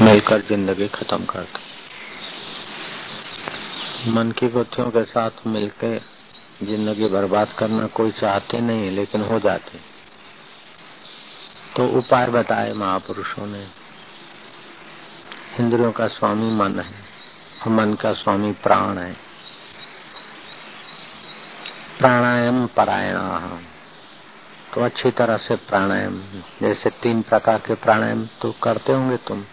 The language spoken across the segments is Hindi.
मिलकर ज़िंदगी खत्म करते मन की गुत्थियों के साथ मिलकर ज़िंदगी बर्बाद करना कोई चाहते नहीं, लेकिन हो जाते तो उपाय बताए महापुरुषों ने। इंद्रियों का स्वामी मन है और मन का स्वामी प्राण है। प्राणायाम परायण। तो अच्छी तरह से प्राणायाम, जैसे तीन प्रकार के प्राणायाम तो करते होंगे तुम।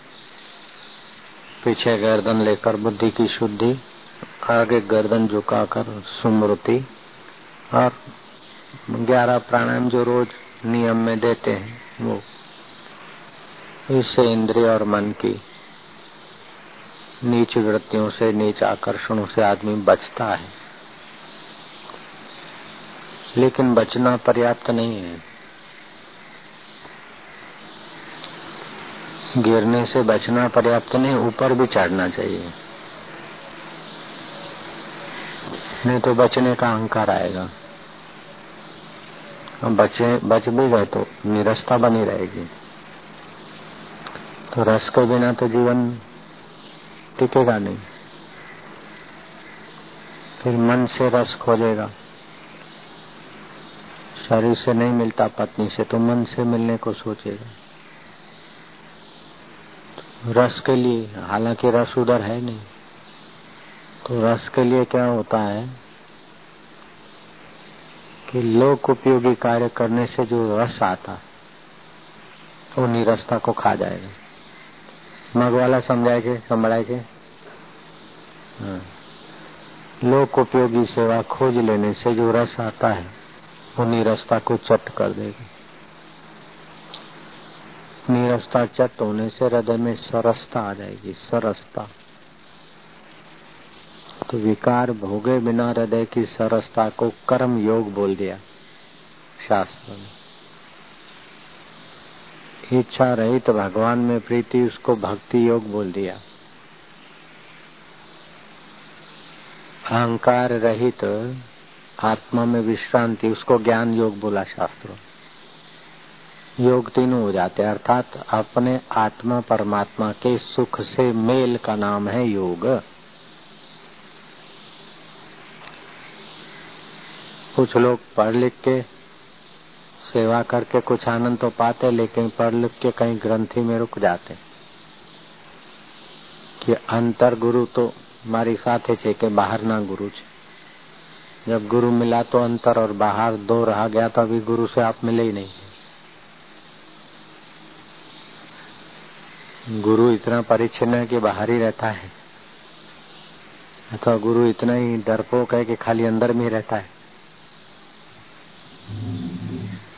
पीछे गर्दन लेकर बुद्धि की शुद्धि, आगे गर्दन झुकाकर सुमृति, और ग्यारह प्राणायाम जो रोज नियम में देते हैं, वो इससे इंद्रिय और मन की नीच वृत्तियों से, नीच आकर्षणों से आदमी बचता है। लेकिन बचना पर्याप्त नहीं है। गिरने से बचना पर्याप्त नहीं, ऊपर भी चढ़ना चाहिए। नहीं तो बचने का अहंकार आएगा। बचे, बच भी गए तो निरस्ता बनी रहेगी। तो रस के बिना तो जीवन टिकेगा नहीं। फिर मन से रस खोजेगा। शरीर से नहीं मिलता, पत्नी से तो मन से मिलने को सोचेगा। रस के लिए, हालाँकि रस उधर है नहीं। तो रस के लिए क्या होता है कि लोक उपयोगी कार्य करने से जो रस आता, वो तो निरसता को खा जाएगा। मगवाला समझाए के संभड़ाए के हाँ। लोक उपयोगी सेवा खोज लेने से जो रस आता है, वो तो निरसता को चट कर देगा। निरस्ता चट होने से हृदय में सरसता आ जाएगी, सरसता। तो विकार भोगे बिना हृदय की सरसता को कर्म योग बोल दिया शास्त्र ने। इच्छा रहित तो भगवान में प्रीति, उसको भक्ति योग बोल दिया। अहंकार रहित तो आत्मा में विश्रांति, उसको ज्ञान योग बोला शास्त्रों योग तीनों हो जाते अर्थात अपने आत्मा परमात्मा के सुख से मेल का नाम है योग कुछ लोग पढ़ लिख के सेवा करके कुछ आनंद तो पाते लेकिन पढ़ लिख के कहीं ग्रंथि में रुक जाते कि अंतर गुरु तो મારી સાથે છે કે બહારના गुरु છે जब गुरु मिला तो अंतर और बाहर दो रहा गया तो अभी गुरु से आप मिले ही नहीं गुरु इतना परिच्छिन्न कि बाहर ही रहता है। अथवा गुरु इतना ही डरपोक है कि खाली अंदर में रहता है।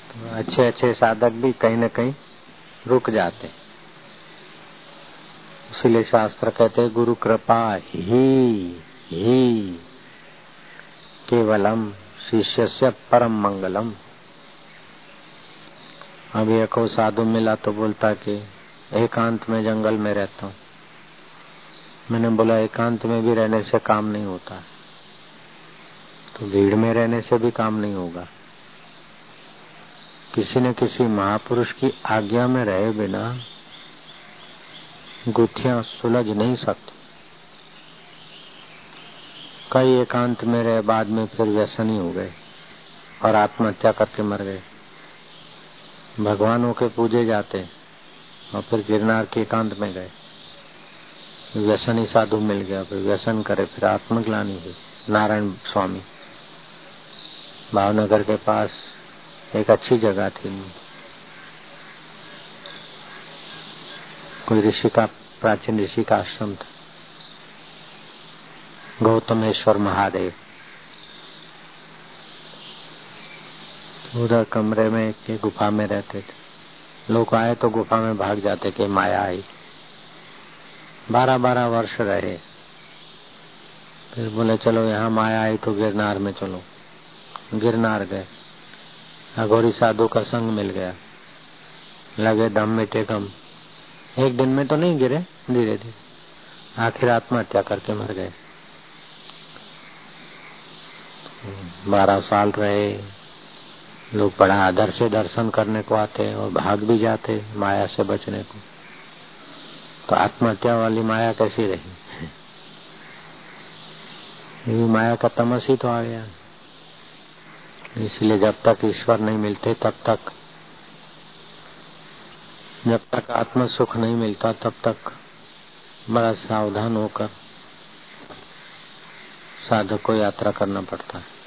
तो अच्छे अच्छे साधक भी कहीं न कहीं रुक जाते इसीलिए शास्त्र कहते हैं, गुरु कृपा ही ही, केवलम शिष्य से परम मंगलम। अभी एक साधु मिला तो बोलता कि एकांत में जंगल में रहता हूँ। मैंने बोला, एकांत में भी रहने से काम नहीं होता। तो भीड़ में रहने से भी काम नहीं होगा। किसी न किसी महापुरुष की आज्ञा में रहे बिना गुत्थियाँ सुलझ नहीं सकती। कई एकांत में रहे, बाद में फिर व्यसनी हो गए और आत्महत्या करके मर गए। भगवानों के पूजे जाते। और फिर गिरनार के एकांत में गए। व्यसनी साधु मिल गया, फिर व्यसन करे, फिर आत्मग्लानी हुई। नारायण स्वामी, भावनगर के पास एक अच्छी जगह थी। कोई ऋषि का, प्राचीन ऋषि का आश्रम था। गौतमेश्वर महादेव। उधर कमरे में के गुफा में रहते थे। लोग आए तो गुफा में भाग जाते कि माया आई। बारह बारह वर्ष रहे। फिर बोले, चलो, यहाँ माया आई तो गिरनार में चलो। गिरनार गए। अघोरी साधु का संग मिल गया। लगे दम मिटे कम। एक दिन में तो नहीं गिरे धीरे धीरे आखिर आत्महत्या करके मर गए। बारह साल रहे। लोग बड़ा आदर से दर्शन करने को आते हैं और भाग भी जाते माया से बचने को। तो आत्महत्या वाली माया कैसी रही? ये माया का तमस ही तो आ गया। इसलिए जब तक ईश्वर नहीं मिलते, तब तक, जब तक आत्म सुख नहीं मिलता, तब तक बड़ा सावधान होकर साधक को यात्रा करना पड़ता है।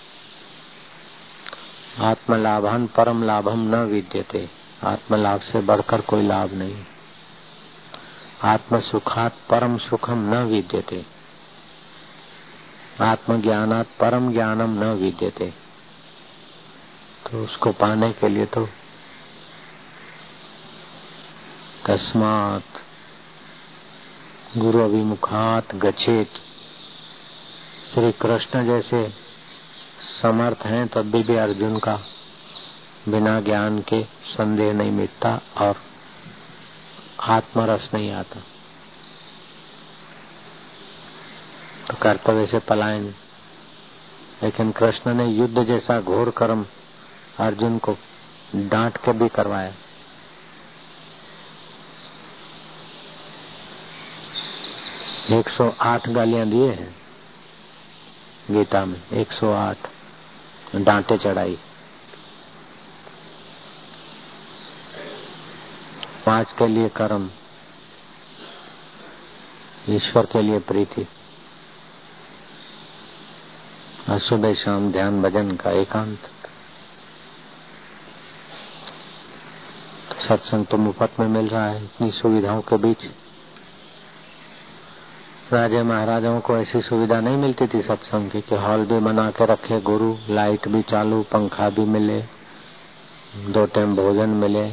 आत्मलाभन परम लाभम न विद्यते। आत्मलाभ से बढ़कर कोई लाभ नहीं। आत्म सुखात परम सुखम न विद्यते। आत्मज्ञानात परम ज्ञानम न विद्यते। तो उसको पाने के लिए तो तस्मात गुरु अभिमुखात गच्छेत। श्री कृष्ण जैसे समर्थ हैं तब भी, भी अर्जुन का बिना ज्ञान के संदेह नहीं मिटता और आत्मरस नहीं आता। तो कर्तव्य से पलायन। लेकिन कृष्ण ने युद्ध जैसा घोर कर्म अर्जुन को डांट के भी करवाया। एक सौ आठ गालियाँ दिए हैं। गीता में, एक सौ आठ, डांटे चढ़ाई। पाँच के लिए कर्म, ईश्वर के लिए प्रीति सुबह शाम ध्यान भजन का एकांत। सत्संग तो मुफ़्त में मिल रहा है, इतनी सुविधाओं के बीच। राजा महाराजाओं को ऐसी सुविधा नहीं मिलती थी सत्संग की कि हॉल भी बना के रखे, गुरु, लाइट भी चालू, पंखा भी मिले, दो टाइम भोजन मिले,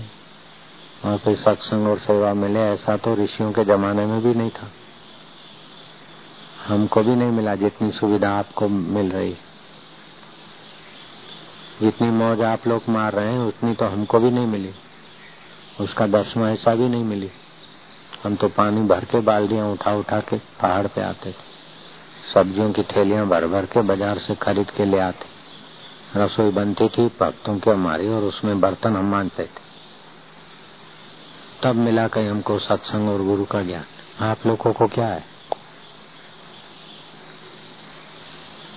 और फिर सत्संग और सेवा मिले, ऐसा तो ऋषियों के जमाने में भी नहीं था। हमको भी नहीं मिला जितनी सुविधा आपको मिल रही। जितनी मौज आप लोग मार रहे हैं, उतनी तो हमको भी नहीं मिली। उसका दसवा हिस्सा भी नहीं मिली। हम तो पानी भर के बाल्टियाँ उठा उठा के पहाड़ पे आते थे। सब्जियों की थैलियाँ भर भर के बाज़ार से खरीद के ले आते। रसोई बनती थी भक्तों की हमारी और उसमें बर्तन हम मानते थे। तब मिला कहीं हमको सत्संग और गुरु का ज्ञान। आप लोगों को क्या है?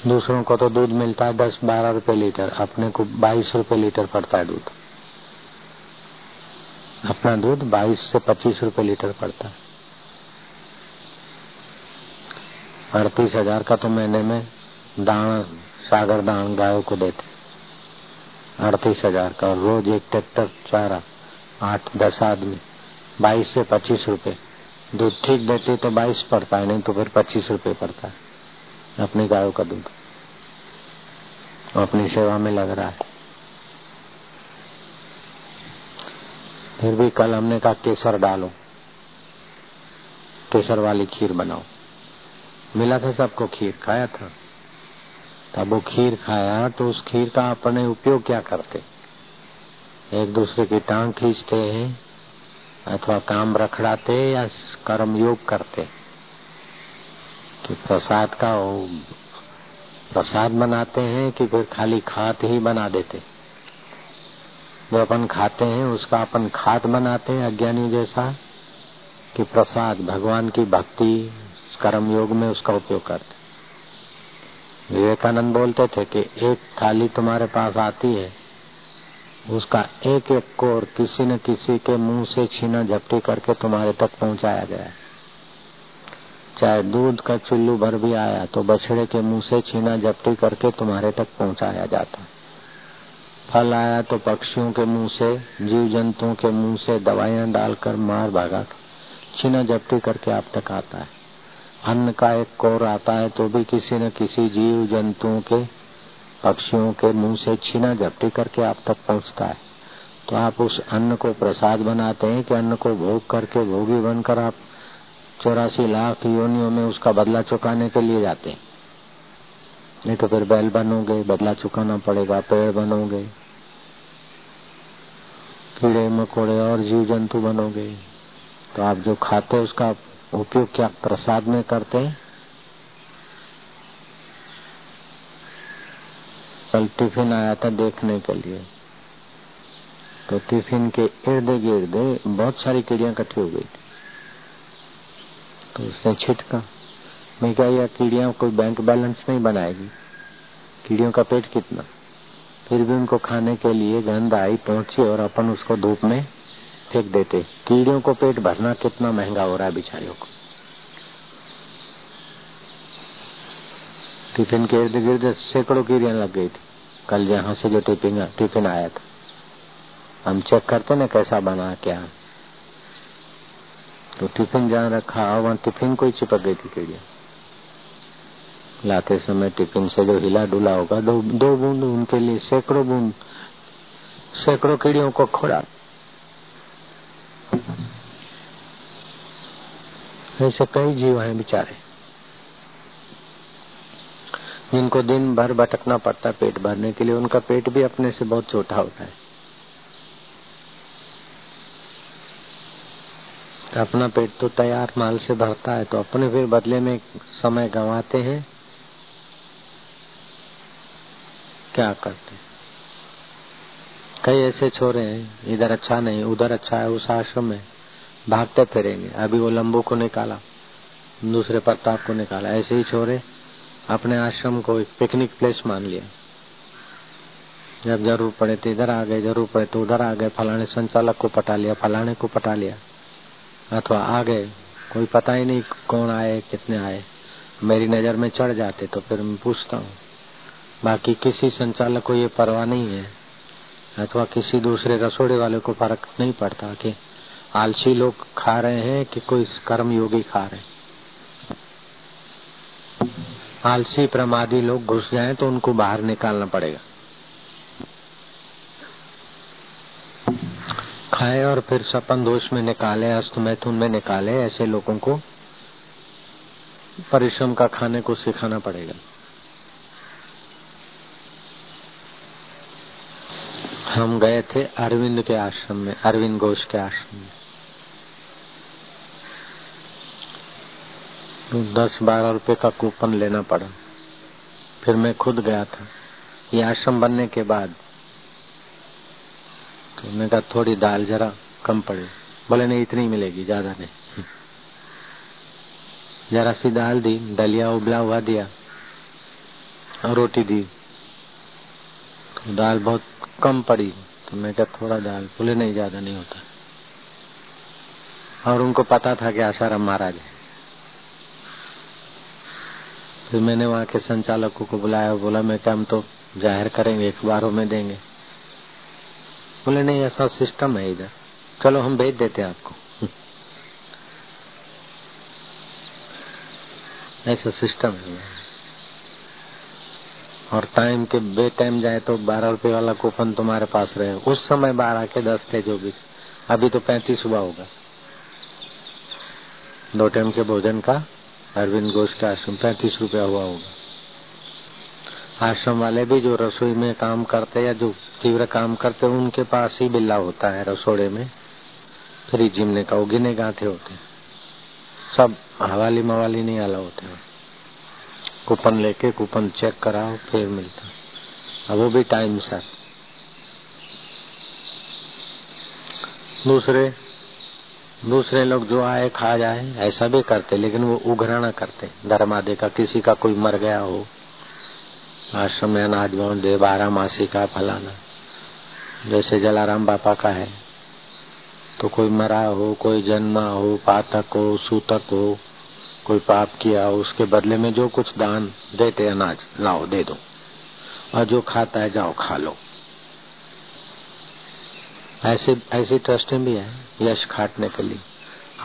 दूसरों को तो दूध मिलता है, दस बारह रुपए लीटर, अपने को बाईस रुपए लीटर पड़ता है दूध। अपना दूध बाईस से पच्चीस रुपए लीटर पड़ता है। अड़तीस हज़ार का तो महीने में दान सागर दान गायों को देते अड़तीस हज़ार का रोज एक ट्रैक्टर चारा, आठ, दस आदमी, बाईस से पच्चीस रुपए दूध ठीक देती तो बाईस पड़ता है, नहीं तो फिर पच्चीस रुपए पड़ता है अपनी गायों का दूध। अपनी सेवा में लग रहा है। फिर भी कल हमने कहा, केसर डालो। केसर वाली खीर बनाओ। मिला था सबको खीर, खाया था। तब वो खीर खाया तो उस खीर का अपने उपयोग क्या करते? एक दूसरे की टांग खींचते हैं, अथवा काम रखड़ाते या कर्म योग करते। कि प्रसाद का प्रसाद बनाते हैं कि फिर खाली खात ही बना देते। जो अपन खाते हैं, उसका अपन खाद बनाते हैं अज्ञानी जैसा कि प्रसाद, भगवान की भक्ति कर्म योग में उसका उपयोग करते विवेकानंद बोलते थे कि एक थाली तुम्हारे पास आती है, उसका एक एक कोर किसी न किसी के मुँह से छीना झपटी करके तुम्हारे तक पहुँचाया गया है। चाहे दूध का चुल्लू भर भी आया तो बछड़े के मुँह से छीना झपटी करके तुम्हारे तक पहुँचाया जाता फल आया तो पक्षियों के मुँह से जीव जंतुओं के मुँह से दवाइयाँ डालकर मार भागा छीना झपटी करके आप तक आता है। अन्न का एक कोर आता है तो भी किसी न किसी जीव जंतुओं के, पक्षियों के मुँह से छीना झपटी करके आप तक पहुँचता है। तो आप उस अन्न को प्रसाद बनाते हैं कि अन्न को भोग करके भोगी बनकर आप चौरासी लाख योनियों में उसका बदला चुकाने के लिए जाते हैं। नहीं तो फिर बैल बनोगे, बदला चुकाना पड़ेगा, पेड़ बनोगे। कीड़े मकोड़े और जीव जंतु बनोगे। तो आप जो खाते उसका उपयोग क्या प्रसाद में करते हैं? कल टिफ़िन आया था देखने के लिए। तो टिफ़िन के इर्द गिर्द बहुत सारी कीड़ियाँ इकट्ठी हो गई थी। तो उसने छिटका। मैं क्या यह कीड़िया, कोई बैंक बैलेंस नहीं बनाएगी। कीड़ियों का पेट कितना? फिर भी उनको खाने के लिए गंध आई पहुँची और अपन उसको धूप में फेंक देते। कीड़ियों को पेट भरना कितना महँगा हो रहा है बिचारियों को। टिफ़िन के इर्द गिर्द सैकड़ों कीड़ियाँ लग गई थी। कल यहाँ से जो टिफ़िन टिफ़िन आया था। हम चेक करते ना कैसा बना, क्या। तो टिफ़िन जहाँ रखा, वहाँ टिफ़िन को ही चिपक गई थी कीड़िया। लाते समय टिफ़िन से जो हिला डुला होगा, दो दो बूंद उनके लिए, सैकड़ों बूंद, सैकड़ों कीड़ियों को खोड़ा। ऐसे कई जीव हैं बेचारे, जिनको दिन भर भटकना पड़ता है पेट भरने के लिए। उनका पेट भी अपने से बहुत छोटा होता है। अपना पेट तो तैयार माल से भरता है तो अपने फिर बदले में समय गंवाते हैं। क्या करते कई ऐसे छोरे हैं, इधर अच्छा नहीं, उधर अच्छा है, उस आश्रम में भागते फिरेंगे। अभी वो लंबू को निकाला, दूसरे प्रताप को निकाला। ऐसे ही छोरे अपने आश्रम को एक पिकनिक प्लेस मान लिया जब ज़रूर पड़े तो इधर आ गए, ज़रूर पड़े तो उधर आ गए। फलाने संचालक को पटा लिया, फलाने को पटा लिया। अथवा आ गए, कोई पता ही नहीं कौन आए, कितने आए। मेरी नज़र में चढ़ जाते तो फिर मैं पूछता हूँ। बाकी किसी संचालक को ये परवाह नहीं है, अथवा किसी दूसरे रसोड़े वाले को फ़र्क नहीं पड़ता कि आलसी लोग खा रहे हैं कि कोई कर्म योगी खा रहे हैं। आलसी प्रमादी लोग घुस जाएँ तो उनको बाहर निकालना पड़ेगा। खाए और फिर सपन दोष में निकाले, अस्त मैथुन में निकाले, ऐसे लोगों को परिश्रम का खाने को सिखाना पड़ेगा। हम गए थे अरविंद के आश्रम में, अरविंद घोष के आश्रम में। तो दस बारह रुपए का कूपन लेना पड़ा। फिर मैं खुद गया था। ये आश्रम बनने के बाद तो मैंने कहा, थोड़ी दाल जरा कम पड़े। बोले, नहीं, इतनी मिलेगी, ज़्यादा नहीं। जरा सी दाल दी, दलिया उबला हुआ दिया और रोटी दी। तो दाल बहुत कम पड़ी तो मैं क्या थोड़ा दाल बोले नहीं, ज़्यादा नहीं होता। और उनको पता था कि आसाराम महाराज है। फिर मैंने वहाँ के संचालकों को बुलाया, बोला, मैं क्या, हम तो ज़ाहिर करेंगे अखबारों में देंगे। बोले, नहीं, ऐसा सिस्टम है इधर। चलो, हम भेज देते हैं आपको। ऐसा सिस्टम है। और टाइम के बे टाइम जाए तो बारह रुपए वाला कूपन तुम्हारे पास रहे। उस समय बारह के दस थे जो भी अभी तो पैंतीस हुआ होगा। दो टाइम के भोजन का, अरविंद घोष का आश्रम, पैंतीस रुपया हुआ होगा। आश्रम वाले भी जो रसोई में काम करते या जो तीव्र काम करते, उनके पास ही बिल्ला होता है रसोड़े में। फ्री जिमने का गिने गांठे होते सब हवाली मवाली नहीं आला होते कूपन लेके कूपन चेक कराओ, फिर मिलता। अब वो भी टाइम सर दूसरे दूसरे लोग जो आए, खा जाए, ऐसा भी करते, लेकिन वो उघराना करते। धर्मादे का किसी का कोई मर गया हो, आश्रम में अनाज भवन दे बारह मासी का फलाना। जैसे जलाराम बापा का है तो कोई मरा हो, कोई जन्मा हो, पातक हो, सूतक हो कोई पाप किया उसके बदले में जो कुछ दान देते अनाज, लाओ, दे दो। और जो खाता है, जाओ, खा लो। ऐसे, ऐसी ट्रस्टें भी है, यश खाटने के लिए।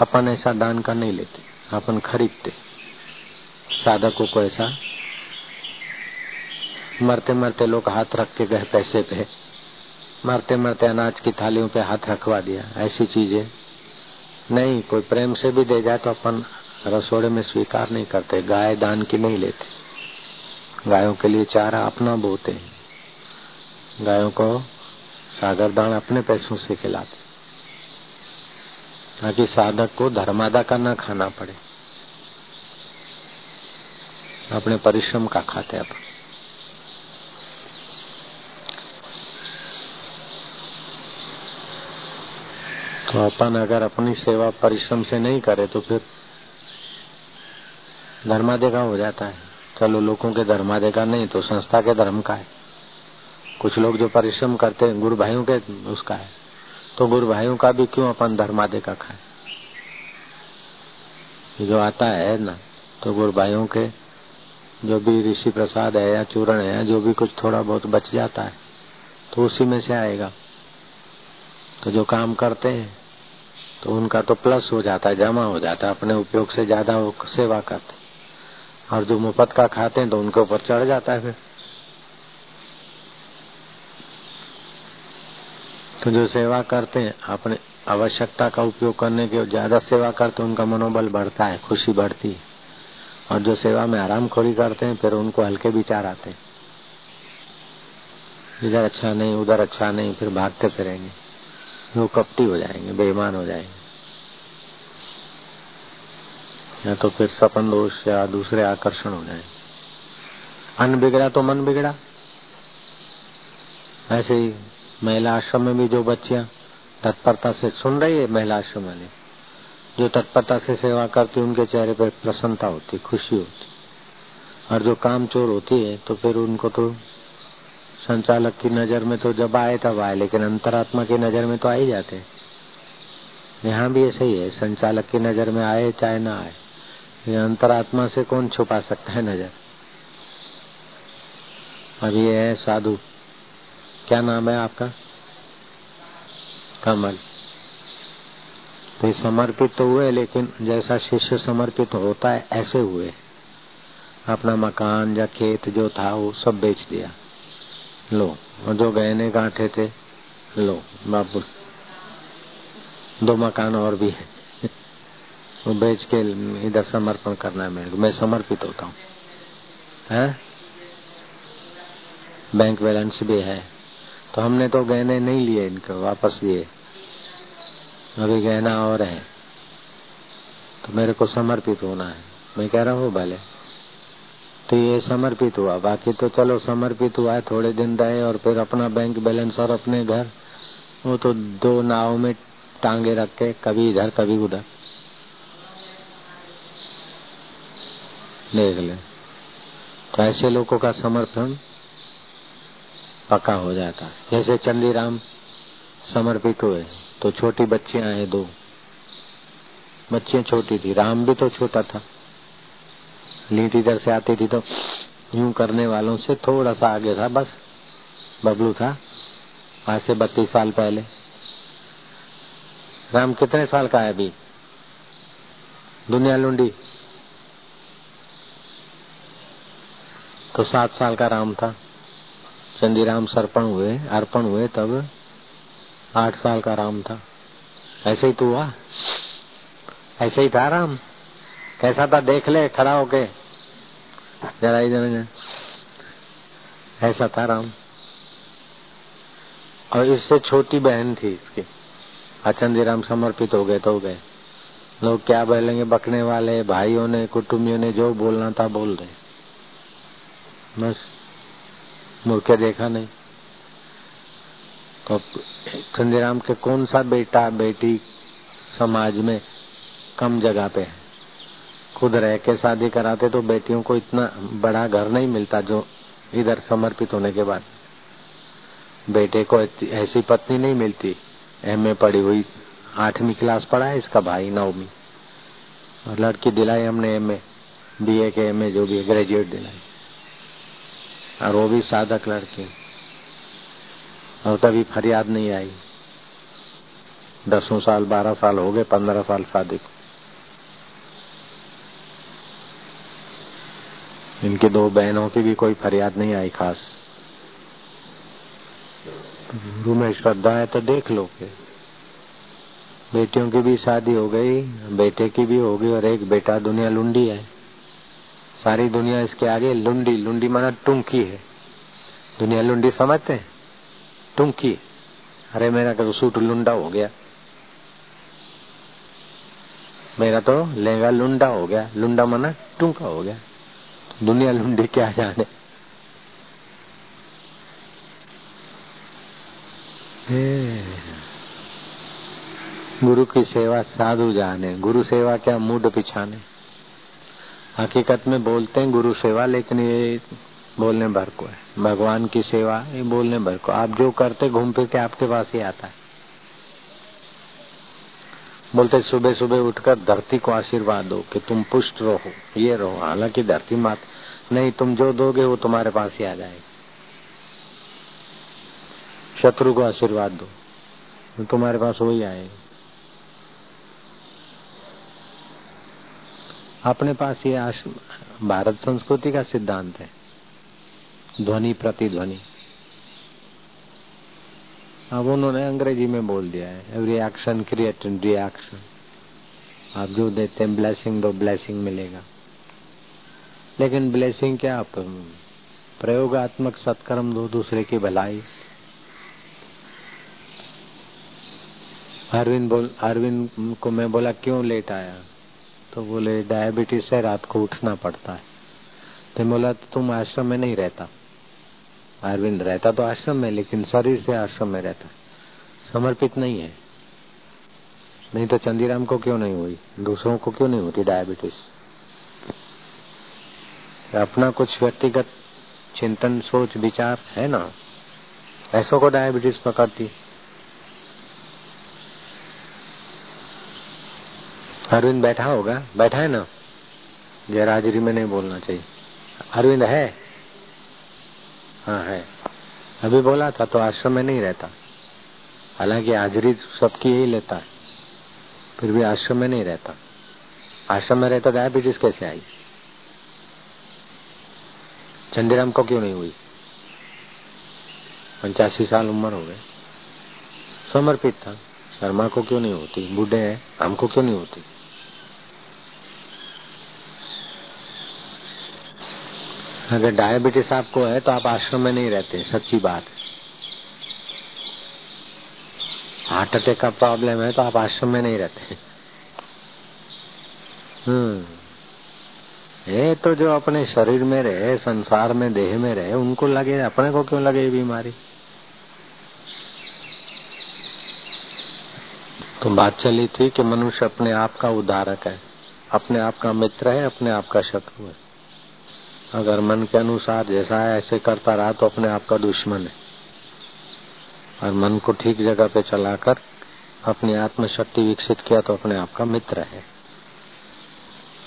अपन ऐसा दान का नहीं लेते, अपन खरीदते। साधकों को ऐसा। मरते मरते लोग हाथ रख के गए पैसे पे, मरते मरते अनाज की थालियों पे हाथ रखवा दिया, ऐसी चीज़ें। नहीं, कोई प्रेम से भी दे जाए तो अपन रसोड़े में स्वीकार नहीं करते, गाय दान की नहीं लेते। गायों के लिए चारा अपना बोते गायों को सागर दान अपने पैसों से खिलाते ताकि साधक को धर्मादा का न खाना पड़े। अपने परिश्रम का खाते अपन। तो अपन अगर अपनी सेवा परिश्रम से नहीं करे तो फिर धर्मादे का हो जाता है। चलो लोगों के धर्मादे का नहीं तो संस्था के धर्म का है। कुछ लोग जो परिश्रम करते हैं, गुरु भाइयों के, उसका है। तो गुरु भाइयों का भी क्यों अपन धर्मादे का खाए? जो आता है ना तो गुरु भाइयों के जो भी ऋषि प्रसाद है या चूरण है जो भी कुछ थोड़ा बहुत बच जाता है तो उसी में से आएगा। तो जो काम करते हैं तो उनका तो प्लस हो जाता है, जमा हो जाता है, अपने उपयोग से ज़्यादा सेवा करते और जो मुफ़्त का खाते हैं तो उनके ऊपर चढ़ जाता है फिर। तो जो सेवा करते हैं, अपने आवश्यकता का उपयोग करने के ज़्यादा सेवा करते हैं, उनका मनोबल बढ़ता है, खुशी बढ़ती है। और जो सेवा में आराम खोरी करते हैं, फिर उनको हल्के विचार आते हैं। इधर अच्छा नहीं, उधर अच्छा नहीं, फिर भागते फिरेंगे। वो कपटी हो जाएँगे, बेईमान हो जाएँगे। या तो फिर सपन दोष या दूसरे आकर्षण हो जाए। अन्न बिगड़ा तो मन बिगड़ा। ऐसे ही महिला आश्रम में भी जो बच्चियाँ तत्परता से सुन रही है, महिला आश्रम वाले, जो तत्परता से सेवा करती उनके चेहरे पर प्रसन्नता होती खुशी होती और जो काम चोर होती है तो फिर उनको तो संचालक की नज़र में तो जब आए तब आए, लेकिन अंतरात्मा की नज़र में तो आ ही जाते यहाँ भी ऐसे ही है, संचालक की नज़र में आए चाहे ना आए। ये अंतरात्मा से कौन छुपा सकता है नज़र? अब ये है साधु। क्या नाम है आपका? कमल। तो समर्पित तो हुए, लेकिन जैसा शिष्य समर्पित होता है, ऐसे हुए। अपना मकान या खेत जो था, वो सब बेच दिया। लो, और जो गहने गांठे थे, लो, बाबू। दो मकान और भी है। बेच के इधर समर्पण करना है मेरे को। मैं समर्पित होता हूँ। है? बैंक बैलेंस भी है। तो हमने तो गहने नहीं लिए इनको, वापस लिए। अभी गहना और है। तो मेरे को समर्पित होना है। मैं कह रहा हूँ, भले। तो ये समर्पित हुआ। बाकी तो चलो, समर्पित हुआ है, थोड़े दिन रहे और फिर अपना बैंक बैलेंस और अपने घर, वो तो दो नाव में टांगे रख के, कभी इधर, कभी उधर। देख ले। तो ऐसे लोगों का समर्पण पक्का हो जाता। है जैसे चंदीराम समर्पित हुए तो छोटी बच्चियाँ हैं दो। बच्चियाँ छोटी थी, राम भी तो छोटा था। लीट इधर से आती थी तो यूँ करने वालों से थोड़ा सा आगे था, बस बबलू था। आज से बत्तीस साल पहले। राम कितने साल का है अभी? दुनिया लुंडी। तो सात साल का राम था। चंदीराम सरपण हुए, अर्पण हुए, तब आठ साल का राम था। ऐसे ही तो हुआ। ऐसे ही था राम। कैसा था देख ले, खड़ा होके। जरा इधर ऐसा था राम। और इससे छोटी बहन थी इसकी। चंदीराम समर्पित हो गए तो हो गए। लोग क्या बोलेंगे बकने वाले, भाइयों ने, कुटुंबियों ने, जो बोलना था बोल रहे बस के देखा नहीं। चंदीराम के कौन सा बेटा, बेटी समाज में कम जगह पे है? खुद रह के शादी कराते तो बेटियों को इतना बड़ा घर नहीं मिलता जो इधर समर्पित होने के बाद। बेटे को ऐसी पत्नी नहीं मिलती। एम ए पढ़ी हुई आठवीं क्लास पढ़ा है इसका भाई नौवीं और लड़की दिलाई हमने एम ए बी ए के एम ए जो भी ग्रेजुएट दिलाई। और वो भी साधक लड़के। और कभी फरियाद नहीं आई। दसों साल, बारह साल हो गए, पंद्रह साल शादी को। इनकी दो बहनों की भी कोई फरियाद नहीं आई खास। गुरु में श्रद्धा है तो देख लो के बेटियों की भी शादी हो गई, बेटे की भी हो गई और एक बेटा दुनिया लुंडी है। सारी दुनिया इसके आगे लुंडी लुंडी माना टुंकी है। दुनिया लुंडी समझते हैं? टुंकी। अरे मेरा तो सूट लुंडा हो गया। मेरा तो लहंगा लुंडा हो गया। लुंडा माना टुंका हो गया। दुनिया लुंडी क्या जाने? गुरु की सेवा साधु जाने। गुरु सेवा क्या मूड पिछाने? हकीकत में बोलते हैं, गुरु सेवा, लेकिन ये बोलने भर को है। भगवान की सेवा, ये बोलने भर को। आप जो करते घूम फिर के आपके पास ही आता है। बोलते सुबह सुबह उठकर धरती को आशीर्वाद दो कि तुम पुष्ट रहो, ये रहो। हालाँकि धरती मात नहीं, तुम जो दोगे, वो तुम्हारे पास ही आ जाएगा। शत्रु को आशीर्वाद दो तुम्हारे पास वही आएगा। अपने पास ये भारत संस्कृति का सिद्धांत है। ध्वनि प्रतिध्वनि अब उन्होंने अंग्रेज़ी में बोल दिया है एवरी एक्शन क्रिएट रिएक्शन आप जो देते हैं ब्लेसिंग दो ब्लेसिंग मिलेगा। लेकिन ब्लेसिंग क्या आप प्रयोगात्मक सत्कर्म दो दूसरे की भलाई। अरविंद बोल अरविंद को मैं बोला, क्यों लेट आया? तो बोले डायबिटीज़ से रात को उठना पड़ता है। तो बोला तो तुम आश्रम में नहीं रहता? अरविंद, रहता तो आश्रम में, लेकिन शरीर से आश्रम में रहता समर्पित नहीं है। नहीं तो चंदीराम को क्यों नहीं हुई? दूसरों को क्यों नहीं होती डायबिटीज़ अपना कुछ व्यक्तिगत चिंतन, सोच, विचार है ना? ऐसों को डायबिटीज़ पकड़ती। अरविंद बैठा होगा। बैठा है ना? जयराजरी में नहीं बोलना चाहिए। अरविंद है? हाँ है। अभी बोला था तो आश्रम में नहीं रहता। हालाँकि हाजरी सबकी यही लेता है। फिर भी आश्रम में नहीं रहता। आश्रम में रहता डायबिटीज़ कैसे आई? चंदीराम को क्यों नहीं हुई? पंचासी साल उम्र हो गए। समर्पित था। शर्मा को क्यों नहीं होती? बूढ़े हैं। हमको क्यों नहीं होती? अगर डायबिटीज़ आपको है तो आप आश्रम में नहीं रहते, सच्ची बात है। हार्ट अटैक का प्रॉब्लम है तो आप आश्रम में नहीं रहते। हम्म। ये तो जो अपने शरीर में रहे, संसार में, देह में रहे, उनको लगे, अपने को क्यों लगे बीमारी? तो बात चली थी कि मनुष्य अपने आप का उदारक है, अपने आप का मित्र है, अपने आप का शत्रु है। अगर मन के अनुसार जैसा है, ऐसे करता रहा तो अपने आप का दुश्मन है। और मन को ठीक जगह पे चलाकर अपनी आत्मशक्ति विकसित किया तो अपने आप का मित्र है।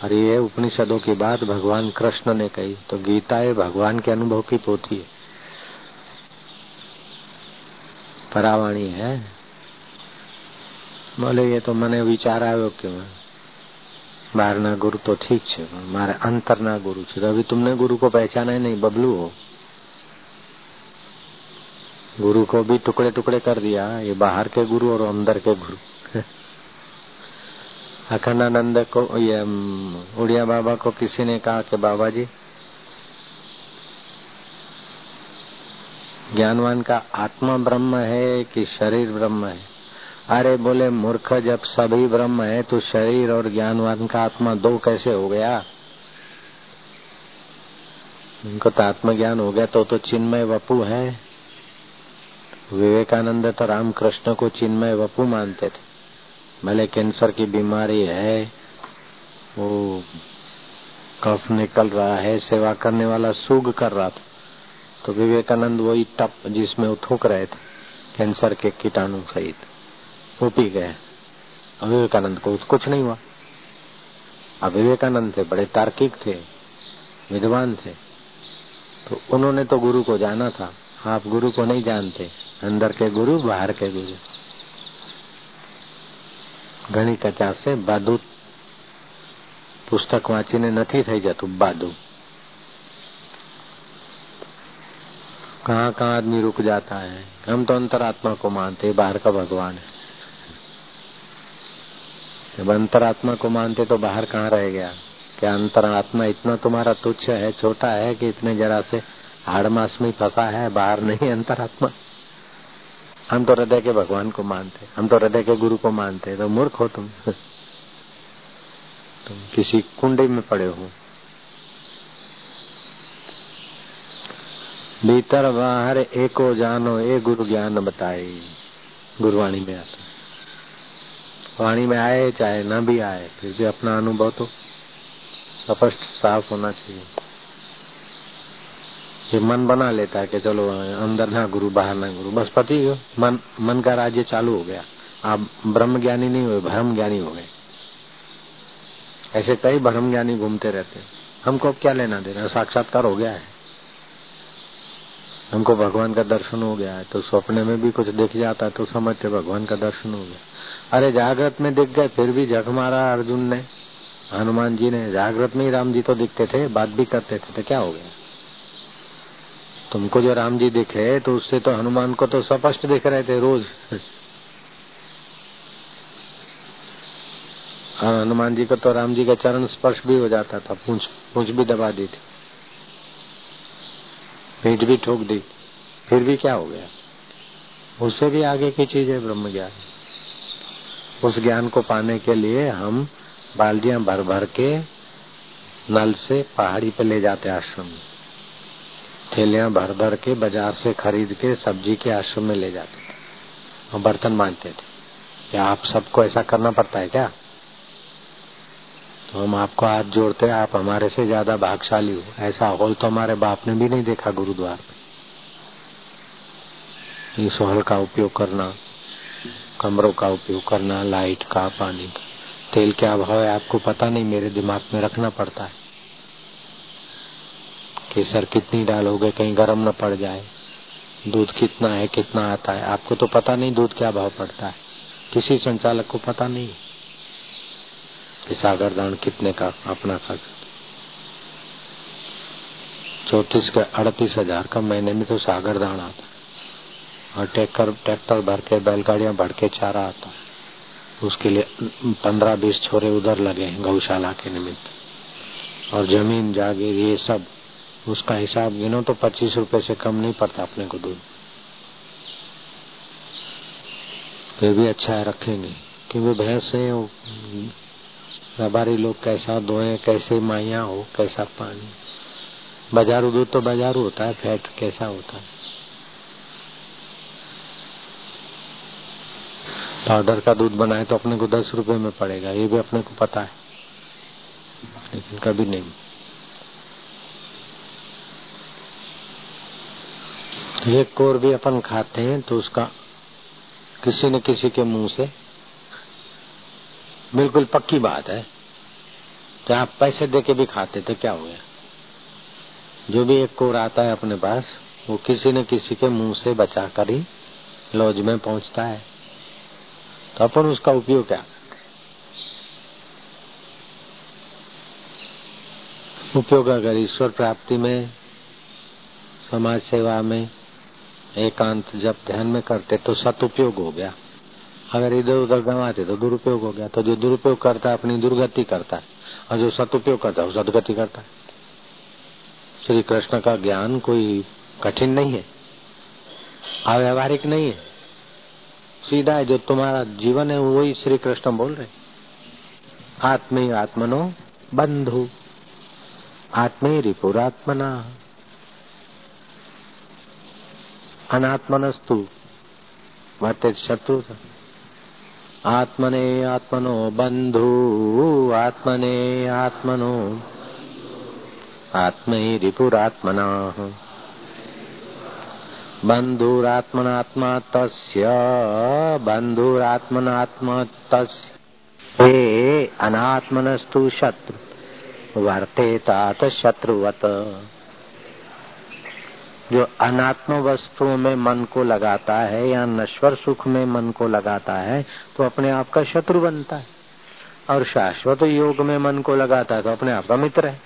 और ये उपनिषदों की बात भगवान कृष्ण ने कही तो गीता है भगवान के अनुभव की पोथी है। परावाणी है। बोले, ये तो मैंने विचार आयो क्यों બહારના ગુરુ તો ઠીક છે પણ મારે અંતરના ગુરુ છે अभी तुमने गुरु को पहचाना ही नहीं बबलू हो गुरु को भी टुकड़े टुकड़े कर दिया ये बाहर के गुरु और अंदर के गुरु अखंडानंद को ये उड़िया बाबा को किसी ने कहा कि बाबा जी ज्ञानवान का आत्मा ब्रह्म है कि शरीर ब्रह्म है अरे बोले मूर्ख, जब सभी ब्रह्म है तो शरीर और ज्ञानवान का आत्मा दो कैसे हो गया? उनको तो आत्मज्ञान हो गया तो तो चिन्मय वपु है। विवेकानंद तो रामकृष्ण को चिन्मय वपु मानते थे। भले कैंसर की बीमारी है, वो कफ निकल रहा है, सेवा करने वाला सूग कर रहा था। तो विवेकानंद वही टप जिसमें वो थूक रहे थे, कैंसर के कीटाणु सहित। वो पी गए विवेकानंद को कुछ नहीं हुआ अब विवेकानंद थे बड़े तार्किक थे विद्वान थे तो उन्होंने तो गुरु को जाना था आप गुरु को नहीं जानते अंदर के गुरु बाहर के गुरु ઘણી કચાશે બાદુ પુસ્તક વાંચીને નથી થઈ જતું બાદુ कहाँ कहाँ आदमी रुक जाता है हम तो अंतरात्मा को मानते बाहर का भगवान है जब अंतरात्मा को मानते तो बाहर कहाँ रह गया? क्या अंतरात्मा इतना तुम्हारा तुच्छ है, छोटा है कि इतने जरा से हाड़ मास में फंसा है, बाहर नहीं अंतरात्मा? हम तो हृदय के भगवान को मानते, हम तो हृदय के गुरु को मानते तो मूर्ख हो तुम। तुम किसी कुंडे में पड़े हो। भीतर बाहर एको जानो, ए गुरु ज्ञान बताए। गुरुवाणी में आता वाणी में आए, चाहे न भी आए, फिर भी अपना अनुभव तो स्पष्ट साफ़ होना चाहिए। ये मन बना लेता है कि चलो, अंदर ना गुरु, बाहर ना गुरु। बस पति, मन मन का राज्य चालू हो गया। आप ब्रह्म ज्ञानी नहीं हुए भ्रम ज्ञानी हो गए। ऐसे कई भ्रम ज्ञानी घूमते रहते हैं। हमको क्या लेना देना? साक्षात्कार हो गया है। हमको भगवान का दर्शन हो गया है तो सपने में भी कुछ दिख जाता है तो समझते भगवान का दर्शन हो गया। अरे जागृत में दिख गए, फिर भी जग मारा अर्जुन ने, हनुमान जी ने। जागृत में ही राम जी तो दिखते थे, बात भी करते थे तो क्या हो गया? तुमको जो राम जी दिखे तो उससे तो हनुमान को तो स्पष्ट दिख रहे थे रोज। हनुमान जी को तो राम जी का चरण स्पर्श भी हो जाता था, पूछ पूछ भी दबा दी थी। पीठ भी ठोक दी, फिर भी क्या हो गया? उससे भी आगे की चीज़ है ब्रह्म ज्ञान उस ज्ञान को पाने के लिए हम बाल्टियाँ भर भर के नल से पहाड़ी पे ले जाते आश्रम में। थैलियाँ भर भर के बाज़ार से खरीद के सब्ज़ी के आश्रम में ले जाते थे। और बर्तन मांगते थे। क्या आप सबको ऐसा करना पड़ता है क्या? तो हम आपको हाथ जोड़ते हैं, आप हमारे से ज़्यादा भागशाली हो। ऐसा हॉल तो हमारे बाप ने भी नहीं देखा गुरुद्वार। में इस हॉल का उपयोग करना, कमरों का उपयोग करना, लाइट का, पानी का। तेल क्या भाव है, आपको पता नहीं, मेरे दिमाग में रखना पड़ता है। केसर कितनी डालोगे, कहीं गर्म न पड़ जाए। दूध कितना है, कितना आता है, आपको तो पता नहीं दूध क्या भाव पड़ता है। किसी संचालक को पता नहीं सागर दान कितने का अपना खर्च चौतीस का अड़तीस हज़ार का महीने में तो सागर दान आता और ट्रैक्टर ट्रैक्टर भर के, बैलगाड़ियाँ भर के चारा आता उसके लिए पंद्रह बीस छोरे उधर लगे गौशाला के निमित्त। और ज़मीन, जागीर, ये सब, उसका हिसाब गिनो तो पच्चीस रुपए से कम नहीं पड़ता अपने को दूध। फिर भी अच्छा है, रखेंगे। क्योंकि भैंस है रबारी लोग कैसा धोए, कैसे माइया हो, कैसा पानी। बाजारू दूध तो बाजारू होता है, फैट कैसा होता है। पाउडर का दूध बनाए तो अपने को दस रुपए में पड़ेगा, ये भी अपने को पता है। लेकिन कभी नहीं। ये कोर भी अपन खाते हैं तो उसका किसी न किसी के मुँह से बिल्कुल पक्की बात है। तो आप पैसे दे के भी खाते तो क्या हो गया जो भी एक कोर आता है अपने पास, वो किसी न किसी के मुँह से बचा कर ही लॉज में पहुँचता है। तो अपन उसका उपयोग क्या करते उपयोग अगर ईश्वर प्राप्ति में, समाज सेवा में, एकांत जब ध्यान में करते तो सदउपयोग हो गया। अगर इधर उधर गंवाते तो दुरुपयोग हो गया। तो जो दुरुपयोग करता है, अपनी दुर्गति करता है। और जो सदुपयोग करता है, वो सदगति करता है। श्री कृष्ण का ज्ञान कोई कठिन नहीं है। अव्यवहारिक नहीं है। सीधा है, जो तुम्हारा जीवन है, वही श्री कृष्ण बोल रहे आत्मी आत्मनो बंधु आत्मी रिपुरात्मना अनात्मनस्तु वर्ते शत्रु आत्मने आत्मनो बंधु, आत्मने आत्मनो। आत्महि रिपुरात्मना बन्धुरात्मनात्मा तस्य बन्धुरात्मनात्मा तस्य। हे अनात्मनस्तु शत्रु वर्तेतात शत्रुवत। जो अनात्म वस्तुओं में मन को लगाता है या नश्वर सुख में मन को लगाता है तो अपने आप का शत्रु बनता है। और शाश्वत योग में मन को लगाता है तो अपने आप का मित्र है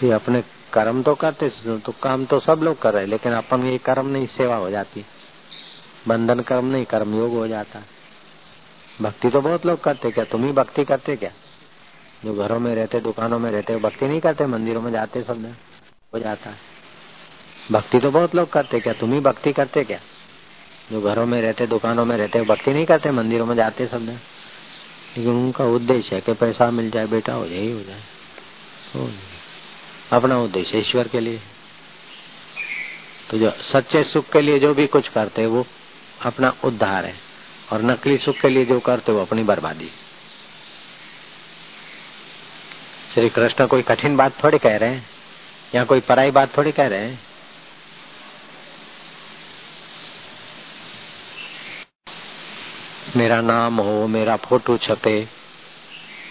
कि अपने कर्म तो करते तो काम तो सब लोग कर रहे हैं, लेकिन अपन ये कर्म नहीं, सेवा हो जाती बंधन कर्म नहीं, कर्म योग हो जाता भक्ति तो बहुत लोग करते क्या तुम ही भक्ति करते क्या? जो घरों में रहते, दुकानों में रहते भक्ति नहीं करते, मंदिरों में जाते सब में हो जाता है। भक्ति तो बहुत लोग करते, क्या तुम ही भक्ति करते क्या? जो घरों में रहते, दुकानों में रहते भक्ति नहीं करते, मंदिरों में जाते सब में लेकिन उनका उद्देश्य है कि पैसा मिल जाए, बेटा, हो जाए हो जाए। हो अपना उद्देश्य ईश्वर के लिए। तो जो सच्चे सुख के लिए जो भी कुछ करते, वो अपना उद्धार है। और नकली सुख के लिए जो करते, वो अपनी बर्बादी श्री कृष्ण कोई कठिन बात थोड़ी कह रहे हैं, या कोई पराई बात थोड़ी कह रहे हैं? मेरा नाम हो, मेरा फ़ोटो छपे,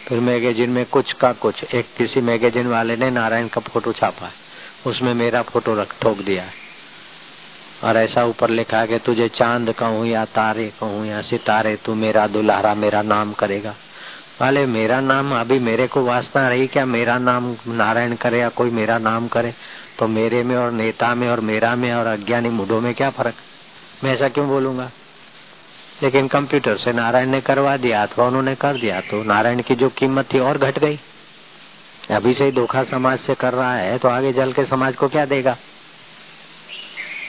फिर मैगजीन में कुछ का कुछ, एक किसी मैगजीन वाले ने नारायण का फ़ोटो छापा है उसमें मेरा फ़ोटो रख, ठोक दिया। है और ऐसा ऊपर लिखा है कि तुझे चाँद कहूँ या तारे कहूँ या सितारे, तू मेरा दुल्हारा मेरा नाम करेगा। वाले मेरा नाम अभी मेरे को वासना रही, क्या मेरा नाम नारायण करे या कोई मेरा नाम करे? तो मेरे में और नेता में और मेरा में और अज्ञानी मुडो में क्या फ़र्क? मैं ऐसा क्यों बोलूँगा? लेकिन कंप्यूटर से नारायण ने करवा दिया, अथवा उन्होंने कर दिया तो नारायण की जो कीमत थी और घट गई। अभी से ही धोखा समाज से कर रहा है तो आगे जल के समाज को क्या देगा?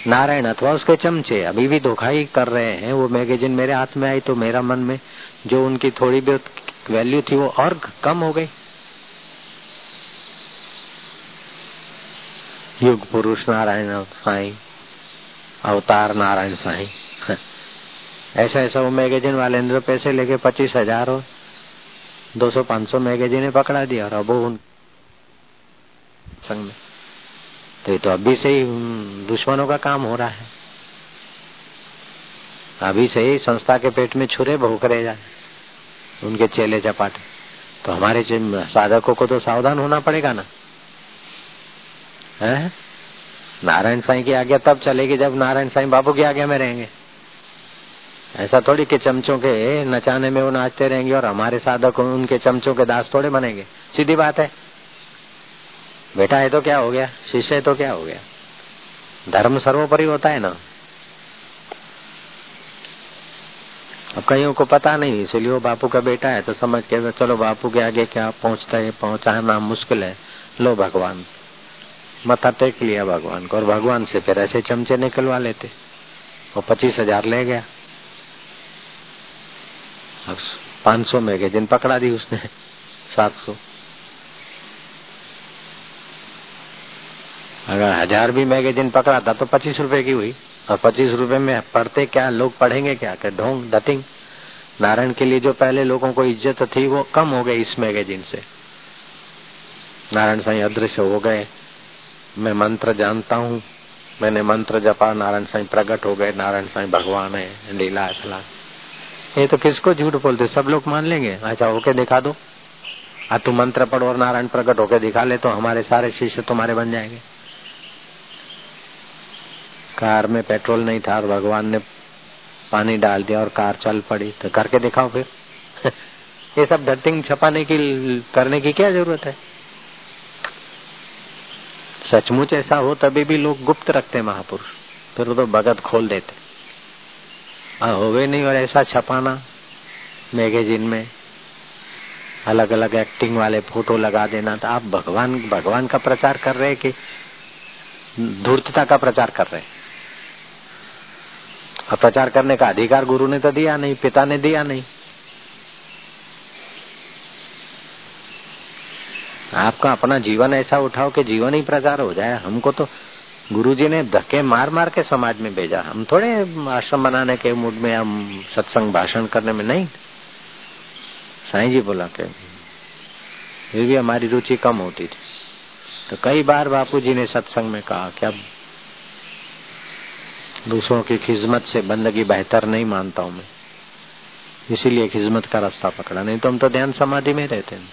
नारायण अथवा उसके चमचे, अभी भी धोखा ही कर रहे हैं, वो मैगजीन मेरे हाथ में आई तो मेरा मन में, जो उनकी थोड़ी बहुत वैल्यू थी, वो और कम हो गई। युग पुरुष नारायण साई, अवतार नारायण साई। ऐसा ऐसा वो मैगजीन वाले ने पैसे लेके पच्चीस हज़ार और दो सौ, पाँच सौ मैगजीने पकड़ा दिया और अब उन संग में। तो ये तो अभी से ही दुश्मनों का काम हो रहा है। अभी से ही संस्था के पेट में छुरे भूख रहे जाए उनके चेले चपाटे तो हमारे साधकों को तो सावधान होना पड़ेगा ना। है? नारायण साईं की आज्ञा तब चलेगी जब नारायण साईं बाबू की आज्ञा में रहेंगे। ऐसा थोड़ी कि चमचों के नचाने में वो नाचते रहेंगे और हमारे साधक उनके चमचों के दास थोड़े बनेंगे। सीधी बात है। बेटा है तो क्या हो गया? शिष्य है तो क्या हो गया? धर्म सर्वोपरि होता है ना। अब कईयों को पता नहीं, इसलिए वो बापू का बेटा है तो समझ के चलो बापू के आगे क्या पहुँचता है पहुंचाना मुश्किल है। लो भगवान। मथा टेक लिया भगवान को, और भगवान से फिर ऐसे चमचे निकलवा लेते। वो पच्चीस हज़ार ले गया। अब पाँच सौ में गए, जिन पकड़ा दी उसने, सात सौ। अगर हज़ार भी मैगजीन पकड़ा था तो पच्चीस रुपए की हुई। और पच्चीस रुपए में पढ़ते क्या, लोग पढ़ेंगे क्या? कि ढोंग, दतिंग। नारायण के लिए जो पहले लोगों को इज़्ज़त थी, वो कम हो गई इस मैगजीन से। नारायण साई अदृश्य हो गए। मैं मंत्र जानता हूँ। मैंने मंत्र जपा, नारायण साई प्रकट हो गए। नारायण साई भगवान है, लीला फला। ये तो किसको झूठ बोलते? सब लोग मान लेंगे। अच्छा होके दिखा दो। आ, तू मंत्र पढ़ो और नारायण प्रकट होके दिखा ले तो हमारे सारे शिष्य तुम्हारे बन जाएँगे। कार में पेट्रोल नहीं था और भगवान ने पानी डाल दिया और कार चल पड़ी। तो करके दिखाओ फिर। ये सब धरती छपाने की, करने की क्या ज़रूरत है? सचमुच ऐसा हो तभी भी लोग गुप्त रखते महापुरुष। फिर तो भगत खोल देते। होवे नहीं और ऐसा छपाना मैगजीन में। अलग अलग एक्टिंग वाले फ़ोटो लगा देना। तो आप भगवान भगवान का प्रचार कर रहे कि धूर्तता का प्रचार कर रहे और प्रचार करने का अधिकार गुरु ने तो दिया नहीं, पिता ने दिया नहीं। आपका अपना जीवन ऐसा उठाओ कि जीवन ही प्रचार हो जाए। हमको तो गुरुजी ने धक्के मार मार के समाज में भेजा। हम थोड़े आश्रम बनाने के मूड में, हम सत्संग भाषण करने में नहीं। साईं जी बोला के, फिर भी हमारी रुचि कम होती थी। तो कई बार बापू जी ने सत्संग में कहा कि अब दूसरों की खिजमत से बंदगी बेहतर नहीं मानता हूँ मैं। इसीलिए खिदमत का रास्ता पकड़ा। नहीं तो हम तो ध्यान समाधि में रहते हैं।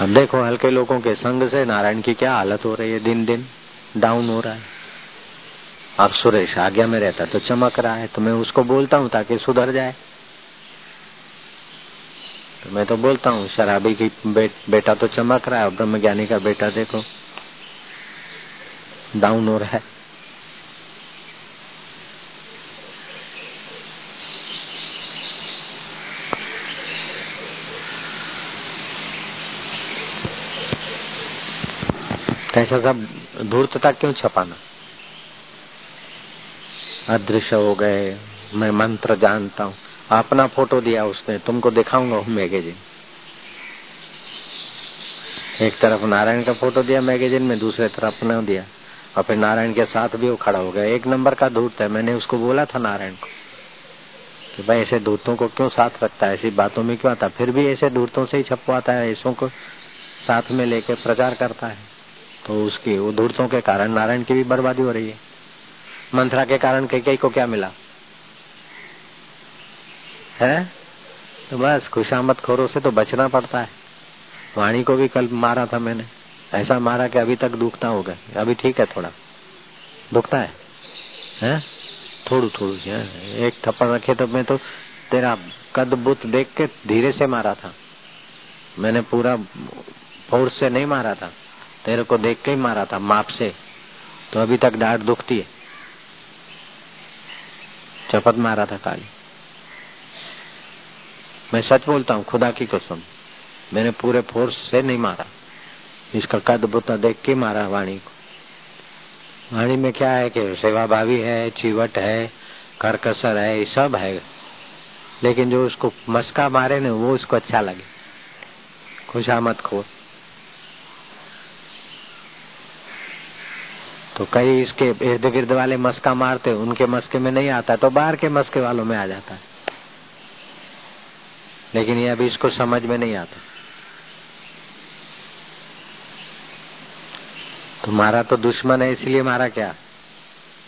अब देखो, हल्के लोगों के संग से नारायण की क्या हालत हो रही है दिन दिन डाउन हो रहा है। अब सुरेश आज्ञा में रहता तो चमक रहा है। तो मैं उसको बोलता हूँ ताकि सुधर जाए। तो मैं तो बोलता हूँ शराबी की बे, बेटा तो चमक रहा है ब्रह्म ज्ञानी का बेटा देखो डाउन हो रहा है। तो ऐसा सब धूर्तता क्यों छपाना? अदृश्य हो गए मैं मंत्र जानता हूँ। अपना फ़ोटो दिया उसने, तुमको दिखाऊँगा मैगजीन। एक तरफ़ नारायण का फ़ोटो दिया मैगजीन में, दूसरे तरफ़ अपना दिया। और फिर नारायण के साथ भी वो खड़ा हो गया। एक नंबर का धूर्त है। मैंने उसको बोला था नारायण को कि भाई ऐसे दूतों को क्यों साथ रखता है? ऐसी बातों में क्यों आता फिर भी ऐसे दूतों से ही छपवाता है, ऐसों को साथ में लेके प्रचार करता है। तो उसकी, वो धूर्तों के कारण नारायण की भी बर्बादी हो रही है। मंथरा के कारण कई कई को क्या मिला? है? तो बस खुशामद खोरों से तो बचना पड़ता है। वाणी को भी कल मारा था मैंने। ऐसा मारा कि अभी तक दुखता होगा। अभी ठीक है थोड़ा। दुखता है? हैं? थोड़ू थोड़ू एक थप्पड़ रखे तो मैं तो तेरा कद बुत देख के धीरे से मारा था। मैंने पूरा फोर्स से नहीं मारा था। तेरे को देख के ही मारा था, माप से। तो अभी तक डांट दुखती है। चपत मारा था काली। मैं सच बोलता हूँ, खुदा की कसम। मैंने पूरे फोर्स से नहीं मारा। इसका कद बुता देख के मारा वाणी को। वाणी में क्या है कि सेवा भावी है, चीवट है, करकसर है सब है। लेकिन जो उसको मस्का मारे ना, वो उसको अच्छा लगे। खुशामत खो तो कई इसके इर्द गिर्द वाले मस्का मारते, उनके मस्के में नहीं आता तो बाहर के मस्के वालों में आ जाता है। लेकिन ये अभी इसको समझ में नहीं आता। तो मारा तो दुश्मन है, इसलिए मारा क्या?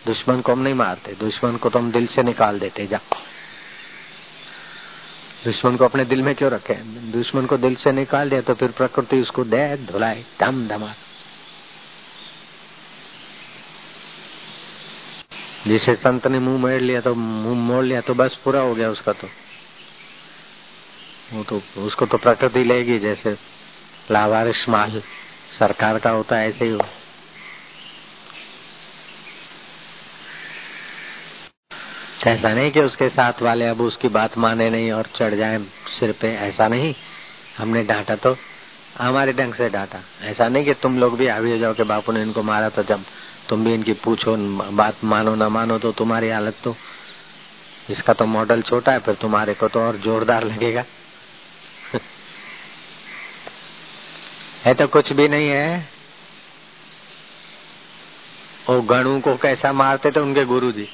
दुश्मन को हम नहीं मारते, दुश्मन को तो हम दिल से निकाल देते, जा। दुश्मन को अपने दिल में क्यों रखे? दुश्मन को दिल से निकाल दिया तो फिर प्रकृति उसको दे, धुलाए धम धमा। जिसे संत ने मुँह मोड़ लिया तो मुँह मोड़ लिया तो बस पूरा हो गया उसका तो। वो तो उसको तो प्रकृति लेगी जैसे लावारिश माल। सरकार का होता है ऐसे ही हो ऐसा नहीं कि उसके साथ वाले अब उसकी बात माने नहीं और चढ़ जाए सिर पे ऐसा नहीं। हमने डांटा तो हमारे ढंग से डांटा। ऐसा नहीं कि तुम लोग भी हावी हो जाओ कि बापू ने इनको मारा था जब तुम भी इनकी पूछो बात मानो ना मानो तो तुम्हारी हालत तो इसका तो मॉडल छोटा है फिर तुम्हारे को तो और जोरदार लगेगा। है तो कुछ भी नहीं है। वो गणु को कैसा मारते थे उनके गुरु जी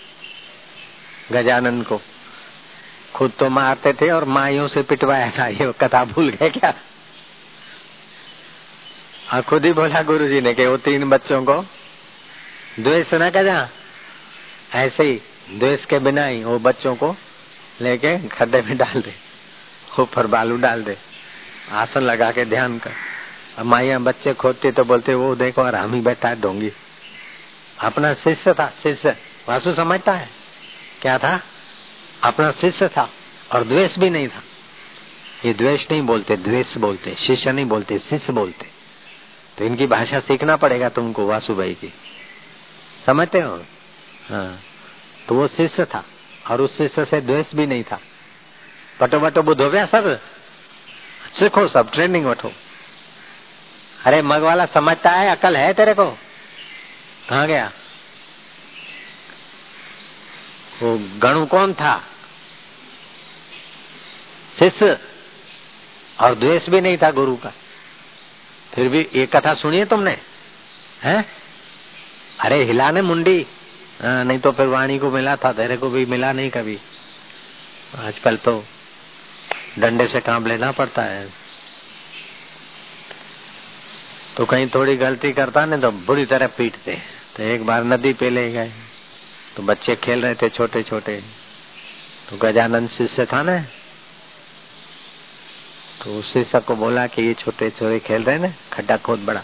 गजानंद को। खुद तो मारते थे और माइयों से पिटवाया था। ये कथा भूल गए क्या? हाँ खुद ही बोला गुरु जी ने कि वो तीन बच्चों को, द्वेष न गजा ऐसे ही द्वेष के बिना ही वो बच्चों को लेके खड्डे में डाल दे, ऊपर बालू डाल दे, आसन लगा के ध्यान कर। माइया बच्चे खोदते तो बोलते, वो देखो, और हम ही बैठा है ढोंगी अपना शिष्य था, शिष्य। वासु समझता है। क्या था? अपना शिष्य था, और द्वेष भी नहीं था। ये द्वेष नहीं बोलते, द्वेष बोलते, शिष्य नहीं बोलते, शिष्य बोलते। तो इनकी भाषा सीखना पड़ेगा तुमको, वासु भाई की। समझते हो? हाँ। तो वो शिष्य था, और उस शिष्य से द्वेष भी नहीं था। पटो बटो बुद्धो गया सर सीखो सब, ट्रेनिंग वठो अरे मग वाला समझता है अकल है तेरे को? कहा गया? वो गणु कौन था? शिष्य। और द्वेष भी नहीं था गुरु का। फिर भी एक कथा सुनिए तुमने? हैं? अरे हिला ने मुंडी। आ, नहीं तो फिर वाणी को मिला था तेरे को भी मिला नहीं कभी। आजकल तो डंडे से काम लेना पड़ता है। तो कहीं थोड़ी गलती करता ने तो बुरी तरह पीटते। तो एक बार नदी पे ले गए। तो बच्चे खेल रहे थे छोटे छोटे तो गजानंद शिष्य था ना? तो उस शिष्य को बोला कि ये छोटे छोटे खेल रहे ना, खड्डा खोद बड़ा।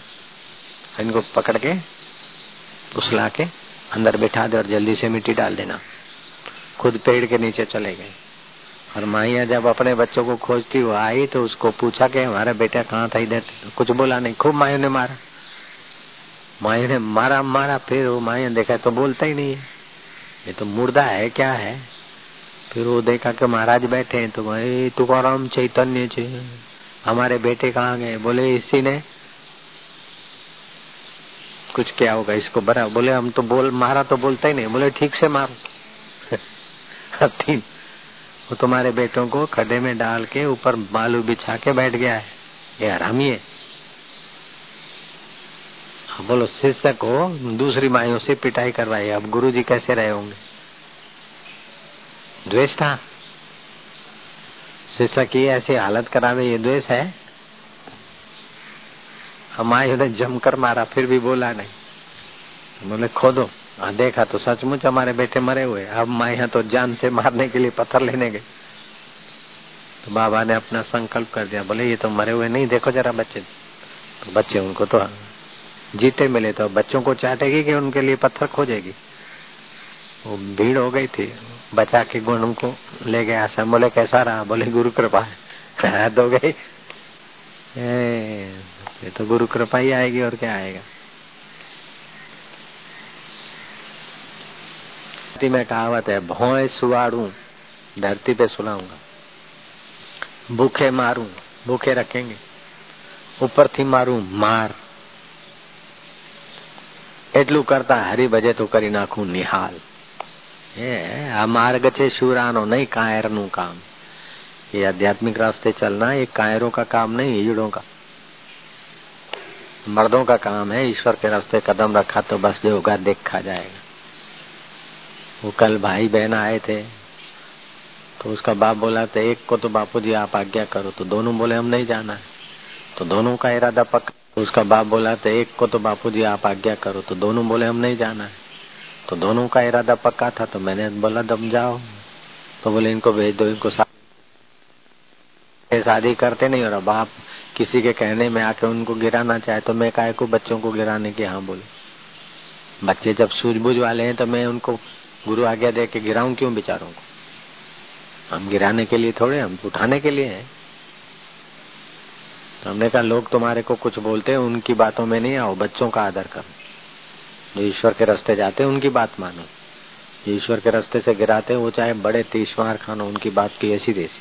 इनको पकड़ के उसला के अंदर बैठा दे और जल्दी से मिट्टी डाल देना। खुद पेड़ के नीचे चले गए। और माइया जब अपने बच्चों को खोजती, वो आई तो उसको पूछा कि, हमारा बेटा कहाँ था इधर? तो कुछ बोला नहीं। खूब मायू ने मारा। मायू ने मारा मारा, फिर वो माया देखा तो बोलता ही नहीं है। ये तो मुर्दा है, क्या है? फिर वो देखा कि महाराज बैठे हैं तो भाई तुकाराम चैतन्य छे हमारे बेटे कहाँ गए? बोले, इसी ने। कुछ क्या होगा इसको बरा, बोले, हम तो बोल, मारा तो बोलता ही नहीं। बोले, ठीक से मारो। वो तुम्हारे बेटों को खड्डे में डाल के ऊपर बालू बिछा के बैठ गया है। ये हरामी है। बोलो शिष्य को दूसरी माइयों से पिटाई करवाई। अब गुरु जी कैसे रहे होंगे? द्वेष था। शिक्षा की ऐसी हालत करावे ये द्वेष है। हमारे जमकर मारा, फिर भी बोला नहीं। बोले, खोदो। हाँ देखा तो सचमुच हमारे बेटे मरे हुए अब माँ यहाँ तो जान से मारने के लिए पत्थर लेने गए तो बाबा ने अपना संकल्प कर दिया, बोले, ये तो मरे हुए नहीं, देखो जरा बच्चे। तो बच्चे उनको तो जीते मिले तो बच्चों को चाटेगी कि उनके लिए पत्थर खोजेगी? वो भीड़ हो गई थी, बचा के गुण उनको ले गया सब बोले, कैसा रहा? बोले, गुरु कृपा है। हो गई? ये तो गुरु कृपा ही आएगी, और क्या आएगा? में कहावत है भोए सुवाड़ू धरती पे सुलाऊंगा भूखे मारू भूखे रखेंगे ऊपर थी मारू मार એટલું કરતા હરી ભજે તો કરી નાખું નિહાલ એ આ માર્ગ છે શુરાનો નહીં કાયરનું કામ ये आध्यात्मिक रास्ते चलना ये कायरों का काम नहीं ईजड़ों का मर्दों का काम है ईश्वर के रास्ते कदम रखा तो बस जो होगा देखा जाएगा वो कल भाई बहन आए थे तो उसका बाप बोला तो एक को तो बापू जी आप आज्ञा करो। तो दोनों बोले, हम नहीं जाना। है तो दोनों का इरादा पक्का। तो उसका बाप बोला तो एक को तो बापू जी आप आज्ञा करो। तो दोनों बोले, हम नहीं जाना। है तो दोनों का इरादा पक्का था तो मैंने बोला दम जाओ। तो बोले, इनको भेज दो, इनको शादी करते नहीं, और अब आप किसी के कहने में आके उनको गिराना चाहे तो मैं काय को बच्चों को गिराने की हाँ बोले। बच्चे जब सूझबूझ वाले हैं तो मैं उनको गुरु आज्ञा दे के गिराऊं क्यों बेचारों को? हम गिराने के लिए थोड़े, हम उठाने के लिए हैं। तो हमने कहा, लोग तुम्हारे को कुछ बोलते हैं, उनकी बातों में नहीं आओ, बच्चों का आदर करो। जो ईश्वर के रास्ते जाते हैं, उनकी बात मानो। जो ईश्वर के रास्ते से गिराते हैं, वो चाहे बड़े तीसवार खानो, उनकी बात की ऐसी देसी।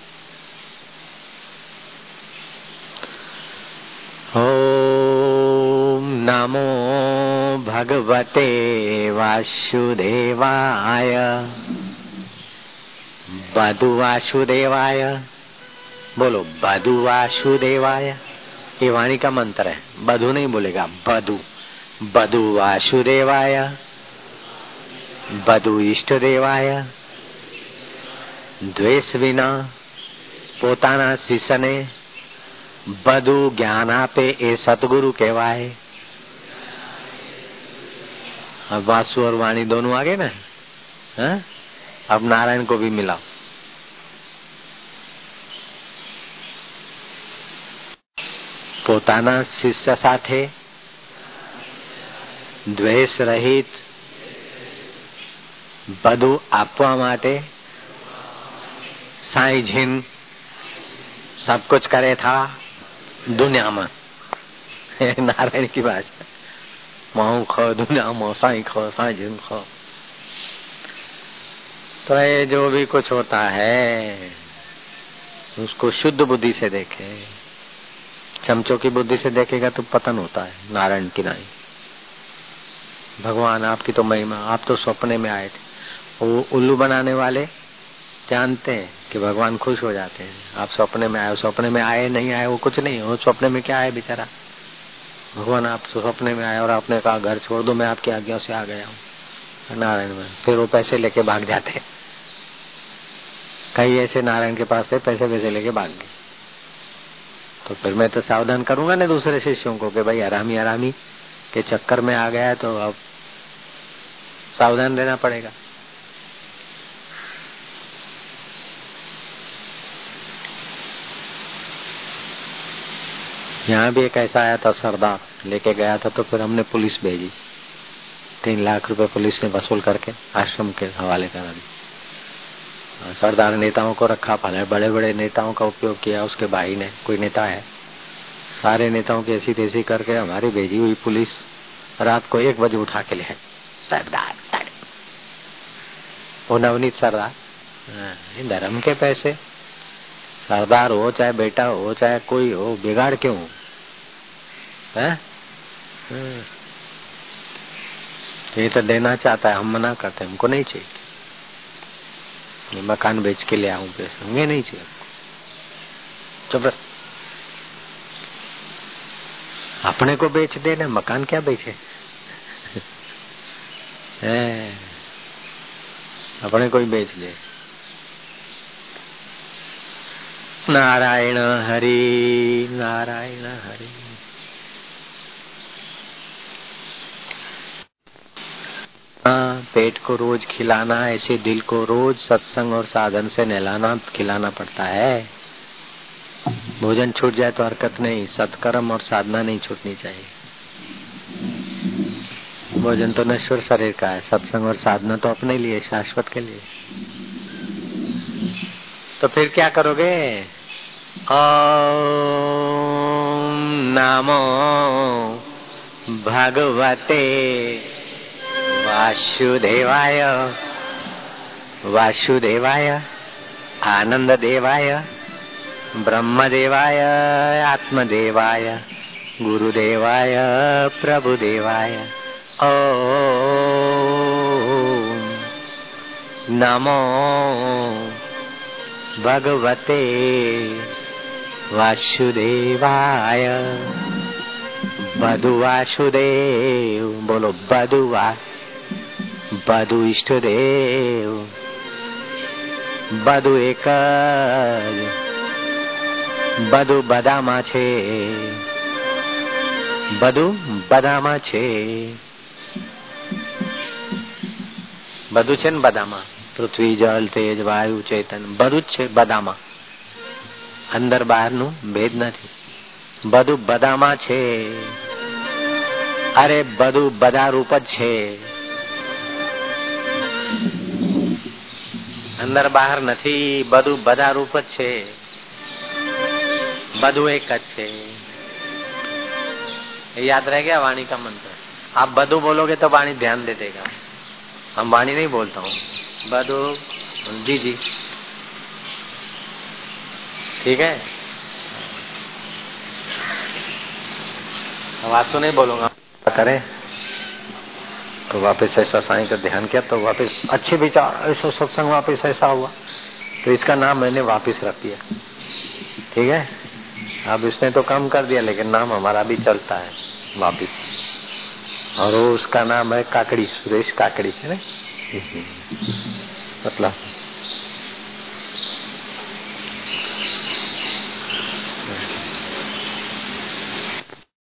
भगवते वासुदेवाय बधु वासुदेवाय बोलो बधु वासुदेवाय ये वाणी का मंत्र है बधु नहीं बोलेगा बधु बधु वासुदेवाय बधु इष्ट देवाय દ્વેષ વિના પોતાના શિષ્યને બધું જ્ઞાન આપે એ સતગુરુ કહેવાય अब वासु और वाणी दोनों आगे ना है? अब नारायण को भी मिलाओ પોતાના શિષ્ય સાથે દ્વેષ રહિત બધું આપવા માટે साईं जिन सब कुछ करे था दुनिया में नारायण की भाषा माऊ खो दुनिया तो जो भी कुछ होता है, उसको शुद्ध बुद्धि से देखे। चमचों की बुद्धि से देखेगा तो पतन होता है, नारायण की नाई भगवान, आपकी तो महिमा, आप तो सपने में आए थे। वो उल्लू बनाने वाले जानते हैं कि भगवान खुश हो जाते हैं। आप सपने में आए सपने में आए, नहीं आए, वो कुछ नहीं, वो सपने में क्या है बेचारा? भगवान, आप सपने में आए और आपने कहा, घर छोड़ दो, मैं आपकी आज्ञा से आ गया हूँ। नारायण में फिर वो पैसे लेके भाग जाते कई ऐसे नारायण के पास से पैसे वैसे लेके भाग गए। तो फिर मैं तो सावधान करूँगा ना दूसरे शिष्यों को कि भाई, आरामी आरामी, के चक्कर में आ गया तो अब सावधान रहना पड़ेगा। यहाँ भी एक ऐसा आया था सरदार लेके गया था तो फिर हमने पुलिस भेजी। तीन लाख रुपए पुलिस ने वसूल करके आश्रम के हवाले करा दी सरदार नेताओं को रखा फल बड़े बड़े नेताओं का उपयोग किया उसके भाई ने कोई नेता है। सारे नेताओं की ऐसी तैसी करके हमारी भेजी हुई पुलिस रात को एक बजे उठा के ले सरदार वो नवनीत सरदार हाँ, धर्म के पैसे। सरदार हो चाहे बेटा हो चाहे कोई हो बिगाड़ क्यों? है। ये तो देना चाहता है, हम मना करते हमको नहीं चाहिए। मकान बेच के ले आऊँ पैसे हमें नहीं चाहिए चुप अपने को बेच दे मकान क्या बेचे? अपने को ही बेच दे। नारायण हरि नारायण हरि। पेट को रोज खिलाना, ऐसे दिल को रोज सत्संग और साधन से नहलाना, खिलाना पड़ता है। भोजन छूट जाए तो हरकत नहीं, सत्कर्म और साधना नहीं छूटनी चाहिए। भोजन तो नश्वर शरीर का है, सत्संग और साधना तो अपने लिए, शाश्वत के लिए। तो फिर क्या करोगे? ओम नमो भगवते वासुदेवाय। वासुदेवाय आनंद देवाय ब्रह्मदेवाय, आत्मदेवाय, गुरुदेवाय, प्रभुदेवाय। ओ नमो भगवते वासुदेवाय। बधु वासुदेव, बोलो બાદુ ઈષ્ટદેવ બધું એક બધું બધામાં છે બધું બધામાં છે બધું છે ને બધામાં પૃથ્વી જળ તેજ વાયુ ચેતન બધું જ છે બધામાં અંદર બહારનું ભેદ નથી। બધું બધામાં છે અરે બધું બધા રૂપ જ છે અંદર બહાર નથી બધું બધા રૂપ જ છે બધું એક જ છે याद रह गया वाणी का मंत्र आप बधु बोलोगे तो वाणी ध्यान दे देगा हम वाणी नहीं बोलता हूँ बधु जी जी ठीक है वासु नहीं बोलूंगा करे तो वापस ऐसा साई का ध्यान किया तो वापस अच्छे विचार, ऐसा सत्संग वापस ऐसा हुआ। तो इसका नाम मैंने वापस रख दिया। ठीक है? अब इसने तो कम कर दिया, लेकिन नाम हमारा भी चलता है, वापिस। और उसका नाम है काकड़ी, सुरेश काकड़ी, है ना? मतलब